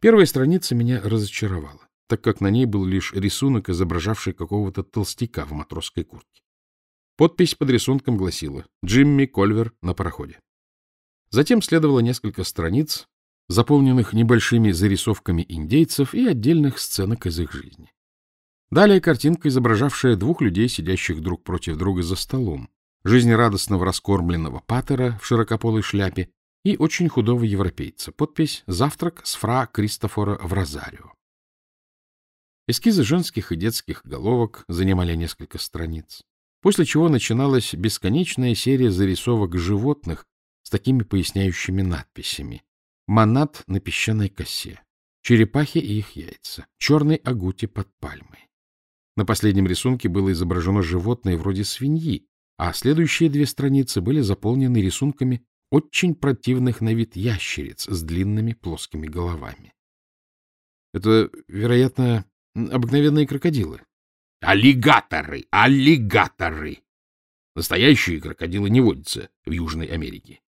Первая страница меня разочаровала, так как на ней был лишь рисунок, изображавший какого-то толстяка в матросской куртке. Подпись под рисунком гласила «Джимми Кольвер на пароходе». Затем следовало несколько страниц, заполненных небольшими зарисовками индейцев и отдельных сценок из их жизни. Далее картинка, изображавшая двух людей, сидящих друг против друга за столом, жизнерадостного раскормленного патера в широкополой шляпе и очень худого европейца. Подпись «Завтрак с фра Кристофора в Розарио». Эскизы женских и детских головок занимали несколько страниц, после чего начиналась бесконечная серия зарисовок животных с такими поясняющими надписями. Монат на песчаной косе, черепахи и их яйца, черный агути под пальмой. На последнем рисунке было изображено животное вроде свиньи, а следующие две страницы были заполнены рисунками очень противных на вид ящериц с длинными плоскими головами. Это, вероятно, обыкновенные крокодилы. Аллигаторы! Аллигаторы! Настоящие крокодилы не водятся в Южной Америке.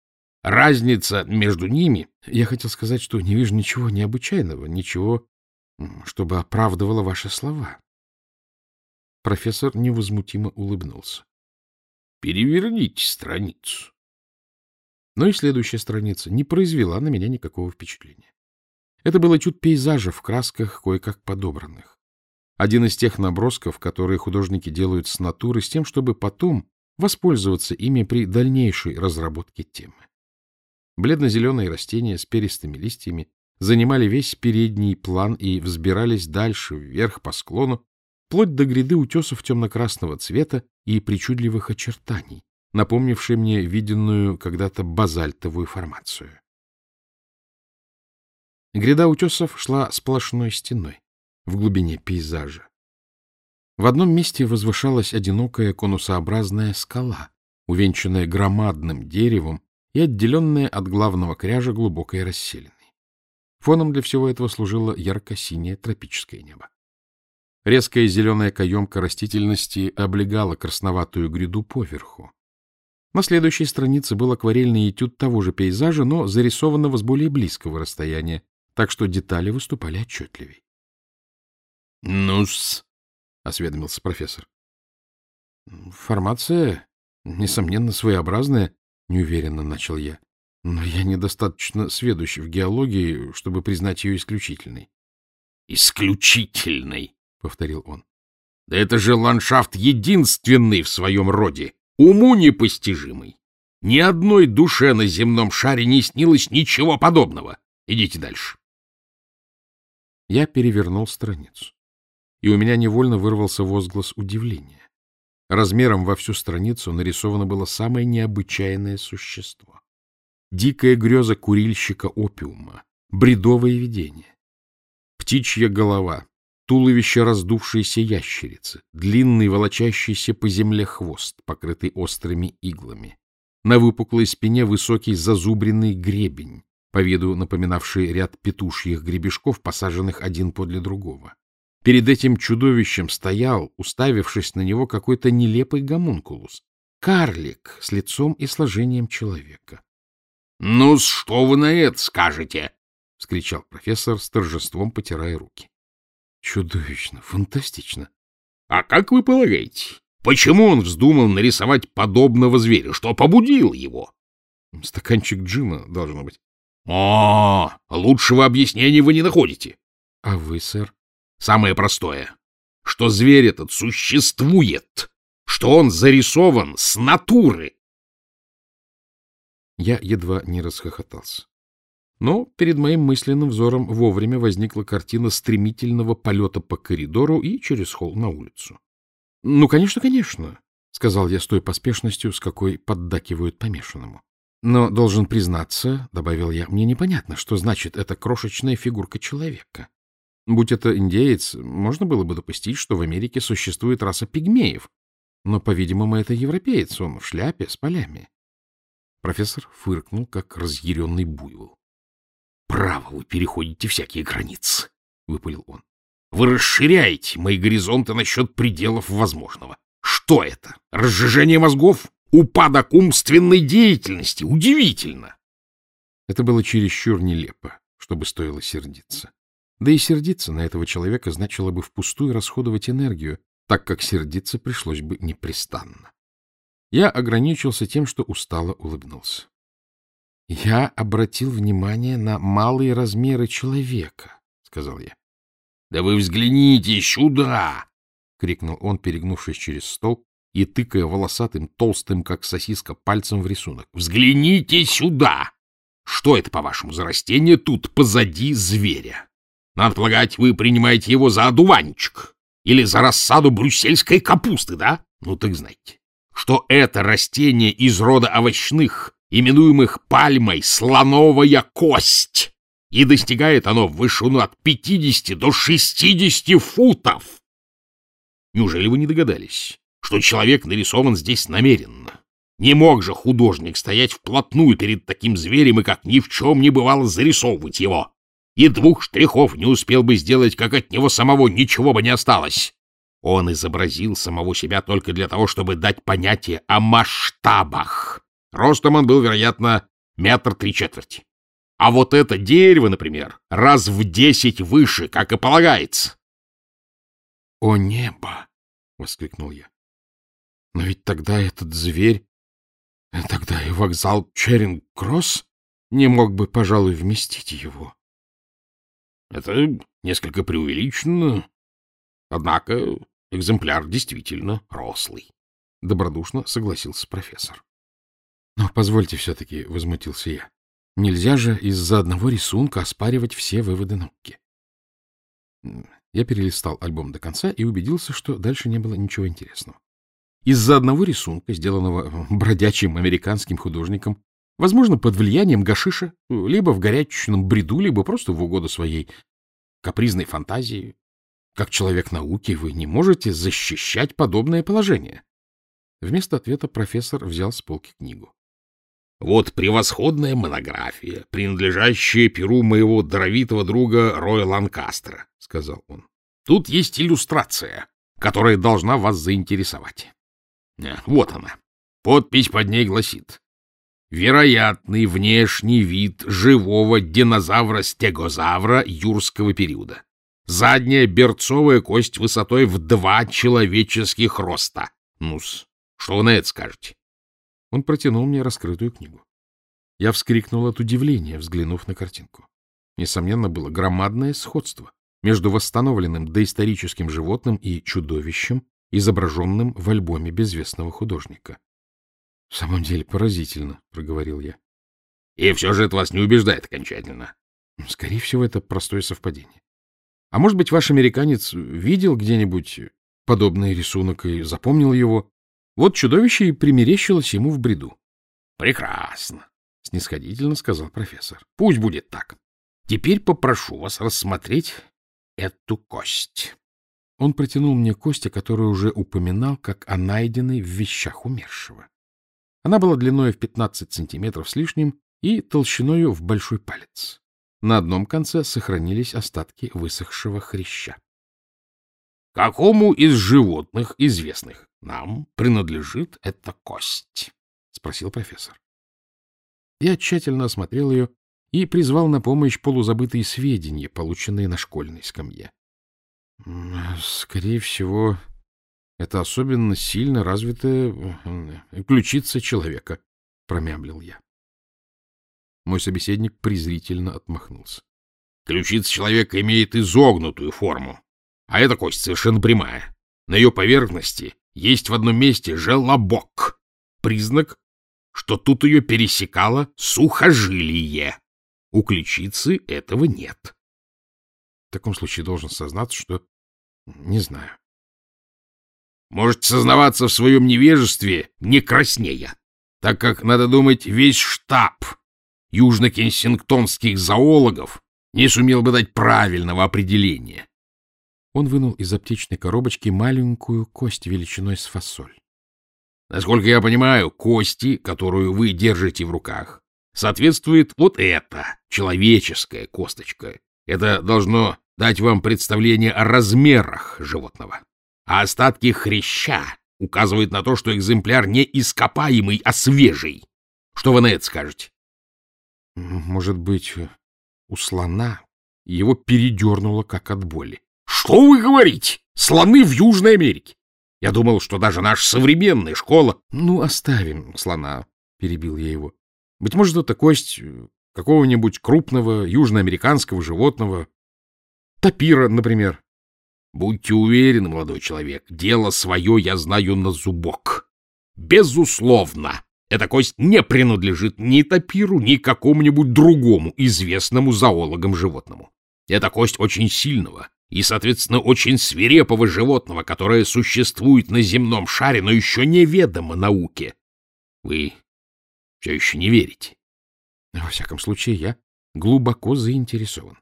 Разница между ними... Я хотел сказать, что не вижу ничего необычайного, ничего, чтобы оправдывало ваши слова. Профессор невозмутимо улыбнулся. Переверните страницу. Но и следующая страница не произвела на меня никакого впечатления. Это был этюд пейзажа в красках, кое-как подобранных. Один из тех набросков, которые художники делают с натуры, с тем, чтобы потом воспользоваться ими при дальнейшей разработке темы. Бледно-зеленые растения с перистыми листьями занимали весь передний план и взбирались дальше, вверх по склону, вплоть до гряды утесов темно-красного цвета и причудливых очертаний, напомнившей мне виденную когда-то базальтовую формацию. Гряда утесов шла сплошной стеной в глубине пейзажа. В одном месте возвышалась одинокая конусообразная скала, увенчанная громадным деревом и отделенная от главного кряжа глубокой расселенной. Фоном для всего этого служило ярко-синее тропическое небо. Резкая зеленая каемка растительности облегала красноватую гряду поверху. На следующей странице был акварельный этюд того же пейзажа, но зарисованного с более близкого расстояния, так что детали выступали отчетливей. — Ну-с, — осведомился профессор. — Формация, несомненно, своеобразная, — неуверенно начал я. Но я недостаточно сведущ в геологии, чтобы признать ее исключительной. — Исключительной, — повторил он. — Да это же ландшафт единственный в своем роде, уму непостижимый. Ни одной душе на земном шаре не снилось ничего подобного. Идите дальше. Я перевернул страницу, и у меня невольно вырвался возглас удивления. Размером во всю страницу нарисовано было самое необычайное существо. Дикая греза курильщика опиума, бредовое видение. Птичья голова, туловище раздувшейся ящерицы, длинный волочащийся по земле хвост, покрытый острыми иглами. На выпуклой спине высокий зазубренный гребень, по виду напоминавший ряд петушьих гребешков, посаженных один подле другого. Перед этим чудовищем стоял, уставившись на него, какой-то нелепый гомункулус. Карлик с лицом и сложением человека. — Ну, что вы на это скажете? — вскричал профессор с торжеством, потирая руки. — Чудовищно, фантастично. — А как вы полагаете, почему он вздумал нарисовать подобного зверя? Что побудило его? — Стаканчик джина, должно быть. — О, лучшего объяснения вы не находите. — А вы, сэр? Самое простое, что зверь этот существует, что он зарисован с натуры. Я едва не расхохотался. Но перед моим мысленным взором вовремя возникла картина стремительного полета по коридору и через холл на улицу. — Ну, конечно, конечно, — сказал я с той поспешностью, с какой поддакивают помешанному. — Но, должен признаться, — добавил я, — мне непонятно, что значит эта крошечная фигурка человека. Будь это индеец, можно было бы допустить, что в Америке существует раса пигмеев, но, по-видимому, это европеец, он в шляпе с полями. Профессор фыркнул, как разъяренный буйвол. — Право, вы переходите всякие границы, — выпалил он. — Вы расширяете мои горизонты насчет пределов возможного. Что это? Разжижение мозгов? Упадок умственной деятельности? Удивительно! Это было чересчур нелепо, чтобы стоило сердиться. Да и сердиться на этого человека значило бы впустую расходовать энергию, так как сердиться пришлось бы непрестанно. Я ограничился тем, что устало улыбнулся. Я обратил внимание на малые размеры человека, — сказал я. — Да вы взгляните сюда! — крикнул он, перегнувшись через стол и тыкая волосатым, толстым, как сосиска, пальцем в рисунок. — Взгляните сюда! Что это, по-вашему, за растение тут позади зверя? Надо полагать, вы принимаете его за одуванчик или за рассаду брюссельской капусты, да? Ну так знаете, что это растение из рода овощных, именуемых пальмой слоновая кость, и достигает оно в вышину от 50 до 60 футов. Неужели вы не догадались, что человек нарисован здесь намеренно? Не мог же художник стоять вплотную перед таким зверем и как ни в чем не бывало зарисовывать его. И двух штрихов не успел бы сделать, как от него самого ничего бы не осталось. Он изобразил самого себя только для того, чтобы дать понятие о масштабах. Ростом он был, вероятно, метр три четверти. А вот это дерево, например, раз в десять выше, как и полагается. — О небо! — воскликнул я. — Но ведь тогда этот зверь Тогда и вокзал Черинг-Кросс не мог бы, пожалуй, вместить его. Это несколько преувеличено, однако экземпляр действительно рослый. Добродушно согласился профессор. Но позвольте все-таки, — возмутился я, — нельзя же из-за одного рисунка оспаривать все выводы науки. Я перелистал альбом до конца и убедился, что дальше не было ничего интересного. Из-за одного рисунка, сделанного бродячим американским художником, возможно, под влиянием гашиша, либо в горячечном бреду, либо просто в угоду своей капризной фантазии, как человек науки, вы не можете защищать подобное положение. Вместо ответа профессор взял с полки книгу. — Вот превосходная монография, принадлежащая перу моего даровитого друга Роя Ланкастера, — сказал он. — Тут есть иллюстрация, которая должна вас заинтересовать. Э, вот она. Подпись под ней гласит. Вероятный внешний вид живого динозавра-стегозавра юрского периода. Задняя берцовая кость высотой в два человеческих роста. Ну-с, что вы на это скажете? Он протянул мне раскрытую книгу. Я вскрикнул от удивления, взглянув на картинку. Несомненно, было громадное сходство между восстановленным доисторическим животным и чудовищем, изображенным в альбоме безвестного художника. — В самом деле поразительно, — проговорил я. — И все же это вас не убеждает окончательно. — Скорее всего, это простое совпадение. А может быть, ваш американец видел где-нибудь подобный рисунок и запомнил его? Вот чудовище и примерещилось ему в бреду. — Прекрасно, — снисходительно сказал профессор. — Пусть будет так. Теперь попрошу вас рассмотреть эту кость. Он протянул мне кости, которую уже упоминал, как о найденной в вещах умершего. Она была длиной в 15 сантиметров с лишним и толщиною в большой палец. На одном конце сохранились остатки высохшего хряща. — Какому из животных, известных нам, принадлежит эта кость? — спросил профессор. Я тщательно осмотрел ее и призвал на помощь полузабытые сведения, полученные на школьной скамье. Скорее всего, это особенно сильно развитая ключица человека, промямлил я. Мой собеседник презрительно отмахнулся. Ключица человека имеет изогнутую форму, а эта кость совершенно прямая. На ее поверхности есть в одном месте желобок, признак, что тут ее пересекало сухожилие. У ключицы этого нет. В таком случае должен сознаться, что не знаю. Можете сознаваться в своем невежестве не краснея, так как, надо думать, весь штаб южно-кенсингтонских зоологов не сумел бы дать правильного определения. Он вынул из аптечной коробочки маленькую кость величиной с фасоль. Насколько я понимаю, кости, которую вы держите в руках, соответствует вот эта человеческая косточка. Это должно дать вам представление о размерах животного. А остатки хряща указывают на то, что экземпляр не ископаемый, а свежий. Что вы на это скажете? Может быть, у слона его передернуло, как от боли. — Что вы говорите? Слоны в Южной Америке! Я думал, что даже наша современная школа... — Ну, оставим слона, — перебил я его. — Быть может, это кость какого-нибудь крупного южноамериканского животного. Тапира, например. — Будьте уверены, молодой человек, дело свое я знаю на зубок. Безусловно, эта кость не принадлежит ни тапиру, ни какому-нибудь другому известному зоологам животному. Это кость очень сильного и, соответственно, очень свирепого животного, которое существует на земном шаре, но еще неведомо науке. Вы все еще не верите? Во всяком случае, я глубоко заинтересован.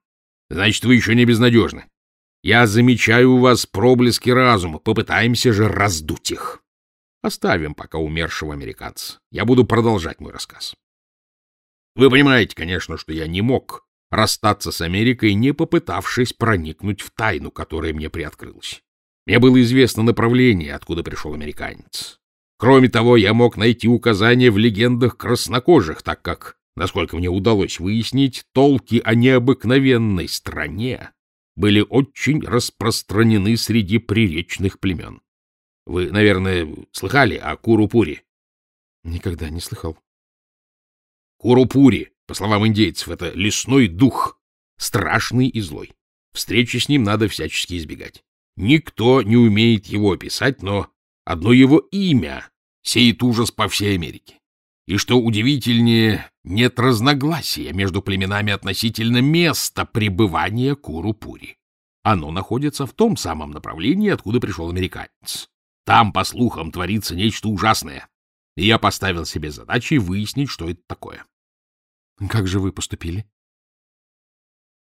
Значит, вы еще не безнадежны. Я замечаю у вас проблески разума, попытаемся же раздуть их. Оставим пока умершего американца. Я буду продолжать мой рассказ. Вы понимаете, конечно, что я не мог расстаться с Америкой, не попытавшись проникнуть в тайну, которая мне приоткрылась. Мне было известно направление, откуда пришел американец. Кроме того, я мог найти указания в легендах краснокожих, так как, насколько мне удалось выяснить, толки о необыкновенной стране были очень распространены среди приречных племен. Вы, наверное, слыхали о Курупури? Никогда не слыхал. Курупури, по словам индейцев, это лесной дух, страшный и злой. Встречи с ним надо всячески избегать. Никто не умеет его описать, но одно его имя сеет ужас по всей Америке. И что удивительнее, нет разногласия между племенами относительно места пребывания Курупури. Оно находится в том самом направлении, откуда пришел американец. Там, по слухам, творится нечто ужасное. И я поставил себе задачей выяснить, что это такое. — Как же вы поступили?